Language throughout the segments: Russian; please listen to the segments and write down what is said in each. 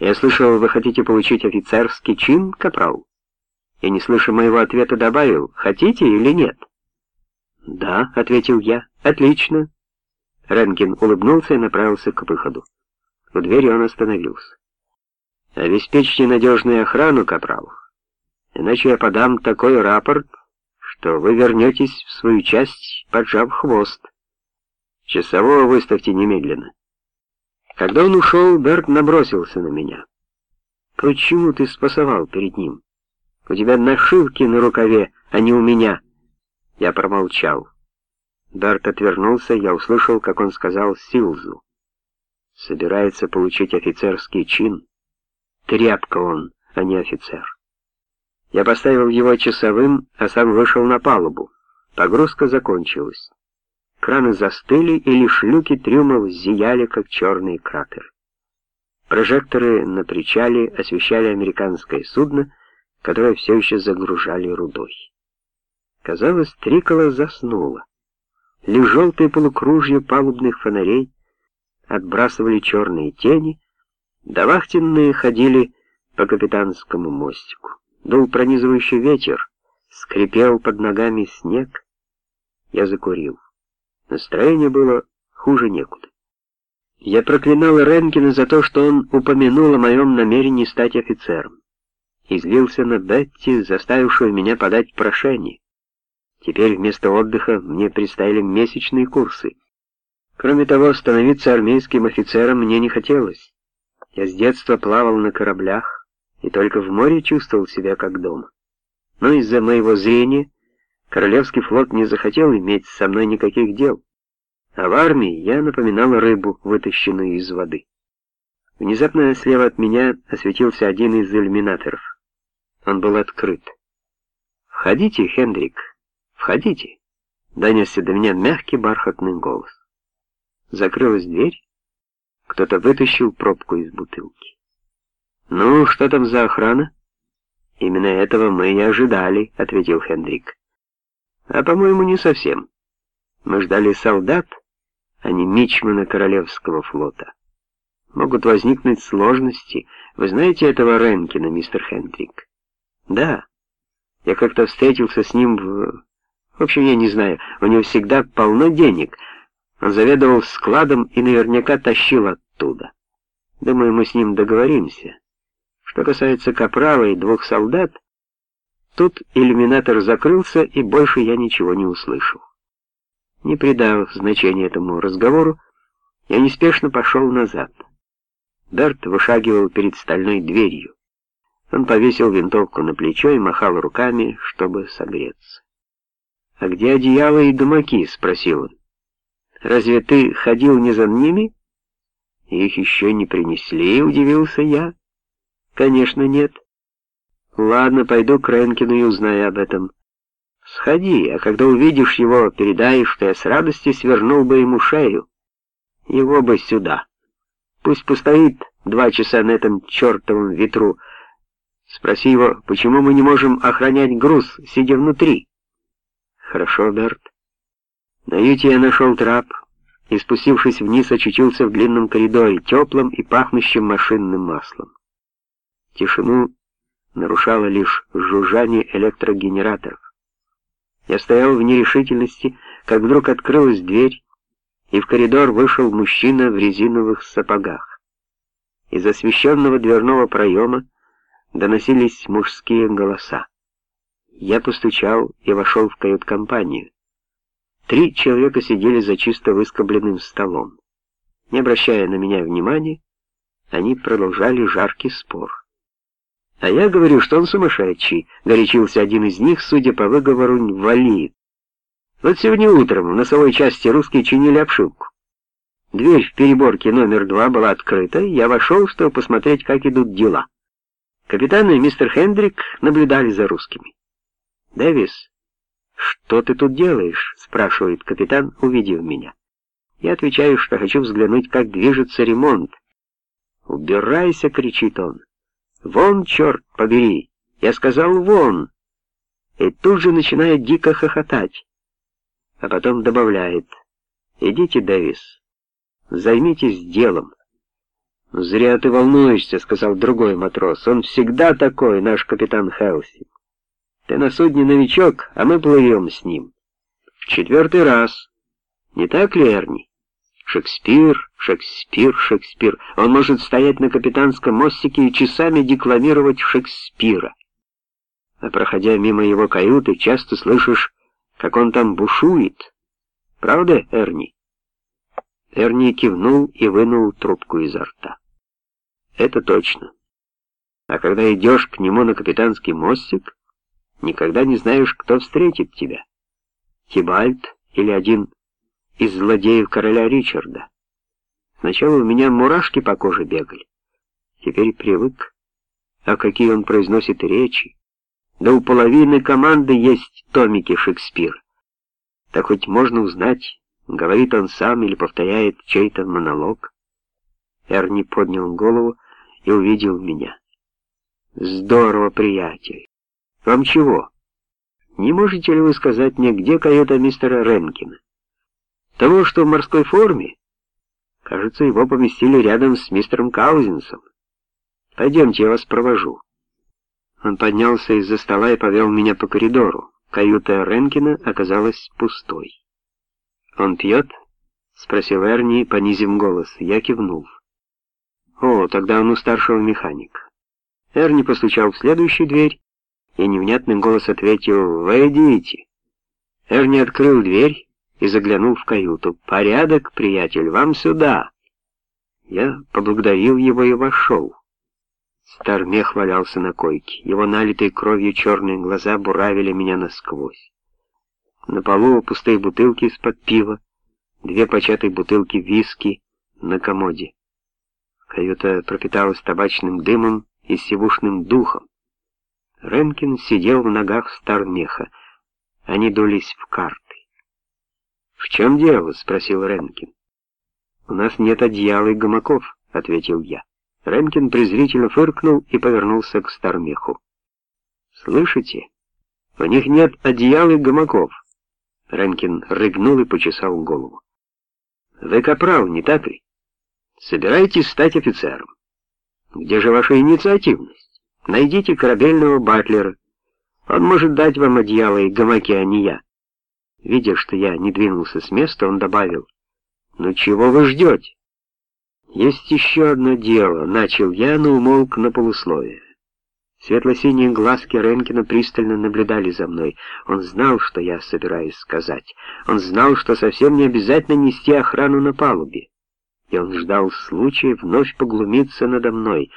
«Я слышал, вы хотите получить офицерский чин, капрал?» И, не слыша моего ответа, добавил, «Хотите или нет?» «Да», — ответил я, — «отлично». Ренкин улыбнулся и направился к выходу. У двери он остановился. «Обеспечьте надежную охрану, капрал, иначе я подам такой рапорт, что вы вернетесь в свою часть, поджав хвост. Часового выставьте немедленно». Когда он ушел, Берт набросился на меня. «Почему ты спасовал перед ним? У тебя нашивки на рукаве, а не у меня». Я промолчал. Берт отвернулся, я услышал, как он сказал Силзу. Собирается получить офицерский чин. Тряпка он, а не офицер. Я поставил его часовым, а сам вышел на палубу. Погрузка закончилась. Краны застыли, и лишь люки трюмов зияли, как черные кратеры. Прожекторы на причале освещали американское судно, которое все еще загружали рудой. Казалось, Трикола заснула. Лишь желтые полукружья палубных фонарей отбрасывали черные тени, да вахтенные ходили по капитанскому мостику. Дул пронизывающий ветер, скрипел под ногами снег. Я закурил. Настроение было хуже некуда. Я проклинал Ренкина за то, что он упомянул о моем намерении стать офицером. Излился на Бетти, заставившую меня подать прошение. Теперь вместо отдыха мне предстояли месячные курсы. Кроме того, становиться армейским офицером мне не хотелось. Я с детства плавал на кораблях и только в море чувствовал себя как дома. Но из-за моего зрения Королевский флот не захотел иметь со мной никаких дел, а в армии я напоминал рыбу, вытащенную из воды. Внезапно слева от меня осветился один из иллюминаторов. Он был открыт. «Входите, Хендрик, входите!» Донесся до меня мягкий бархатный голос. Закрылась дверь, кто-то вытащил пробку из бутылки. «Ну, что там за охрана?» «Именно этого мы и ожидали», — ответил Хендрик. А, по-моему, не совсем. Мы ждали солдат, а не мичмана Королевского флота. Могут возникнуть сложности. Вы знаете этого Ренкина, мистер Хендрик? Да. Я как-то встретился с ним в... В общем, я не знаю, у него всегда полно денег. Он заведовал складом и наверняка тащил оттуда. Думаю, мы с ним договоримся. Что касается Капрала и двух солдат, Тут иллюминатор закрылся, и больше я ничего не услышал. Не придав значения этому разговору, я неспешно пошел назад. Берт вышагивал перед стальной дверью. Он повесил винтовку на плечо и махал руками, чтобы согреться. «А где одеяло и думаки?» — спросил он. «Разве ты ходил не за ними?» «Их еще не принесли», — удивился я. «Конечно, нет». Ладно, пойду к Ренкину и узнаю об этом. Сходи, а когда увидишь его, передай, что я с радостью свернул бы ему шею. Его бы сюда. Пусть постоит два часа на этом чертовом ветру. Спроси его, почему мы не можем охранять груз, сидя внутри. Хорошо, Берт. На юте я нашел трап и, спустившись вниз, очутился в длинном коридоре, теплом и пахнущем машинным маслом. Тишину нарушало лишь жужжание электрогенераторов. Я стоял в нерешительности, как вдруг открылась дверь, и в коридор вышел мужчина в резиновых сапогах. Из освещенного дверного проема доносились мужские голоса. Я постучал и вошел в кают-компанию. Три человека сидели за чисто выскобленным столом. Не обращая на меня внимания, они продолжали жаркий спор. «А я говорю, что он сумасшедший», — горячился один из них, судя по выговору, валит. «Вот сегодня утром в носовой части русские чинили обшивку. Дверь в переборке номер два была открыта, я вошел, чтобы посмотреть, как идут дела. Капитан и мистер Хендрик наблюдали за русскими. «Дэвис, что ты тут делаешь?» — спрашивает капитан, увидев меня. Я отвечаю, что хочу взглянуть, как движется ремонт. «Убирайся!» — кричит он. «Вон, черт побери! Я сказал, вон!» И тут же начинает дико хохотать. А потом добавляет, «Идите, Дэвис, займитесь делом». «Зря ты волнуешься», — сказал другой матрос. «Он всегда такой, наш капитан Хелси. Ты на судне новичок, а мы плывем с ним. В четвертый раз. Не так ли, Эрни? Шекспир, Шекспир, Шекспир. Он может стоять на капитанском мостике и часами декламировать Шекспира. А проходя мимо его каюты, часто слышишь, как он там бушует. Правда, Эрни?» Эрни кивнул и вынул трубку изо рта. «Это точно. А когда идешь к нему на капитанский мостик, никогда не знаешь, кто встретит тебя. Тибальт или один из злодеев короля Ричарда. Сначала у меня мурашки по коже бегали. Теперь привык. А какие он произносит речи. Да у половины команды есть томики Шекспира. Так хоть можно узнать, Говорит он сам или повторяет чей-то монолог? Эрни поднял голову и увидел меня. Здорово, приятель. Вам чего? Не можете ли вы сказать мне, где каюта мистера Ренкина? Того, что в морской форме? Кажется, его поместили рядом с мистером Каузенсом. Пойдемте, я вас провожу. Он поднялся из-за стола и повел меня по коридору. Каюта Ренкина оказалась пустой. «Он пьет?» — спросил Эрни, понизив голос. Я кивнул. «О, тогда он у старшего механика». Эрни постучал в следующую дверь, и невнятный голос ответил «Войдите». Эрни открыл дверь и заглянул в каюту. «Порядок, приятель, вам сюда!» Я поблагодарил его и вошел. Стармех валялся на койке. Его налитые кровью черные глаза буравили меня насквозь. На полу пустые бутылки из-под пива, две початые бутылки виски на комоде. Каюта пропиталась табачным дымом и сивушным духом. Ренкин сидел в ногах стармеха. Они дулись в карты. «В чем дело?» — спросил Ренкин. «У нас нет одеяла и гамаков», — ответил я. Ренкин презрительно фыркнул и повернулся к Стармеху. «Слышите? У них нет одеял и гамаков. Ренкин рыгнул и почесал голову. «Вы капрал, не так ли? Собираетесь стать офицером. Где же ваша инициативность? Найдите корабельного батлера. Он может дать вам одеяло и гамаки, а не я». Видя, что я не двинулся с места, он добавил, «Ну чего вы ждете?» «Есть еще одно дело», — начал я, но умолк на полусловие. Светло-синие глазки Ренкина пристально наблюдали за мной. Он знал, что я собираюсь сказать. Он знал, что совсем не обязательно нести охрану на палубе. И он ждал случая вновь поглумиться надо мной.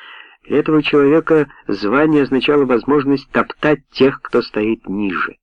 Для этого человека звание означало возможность топтать тех, кто стоит ниже.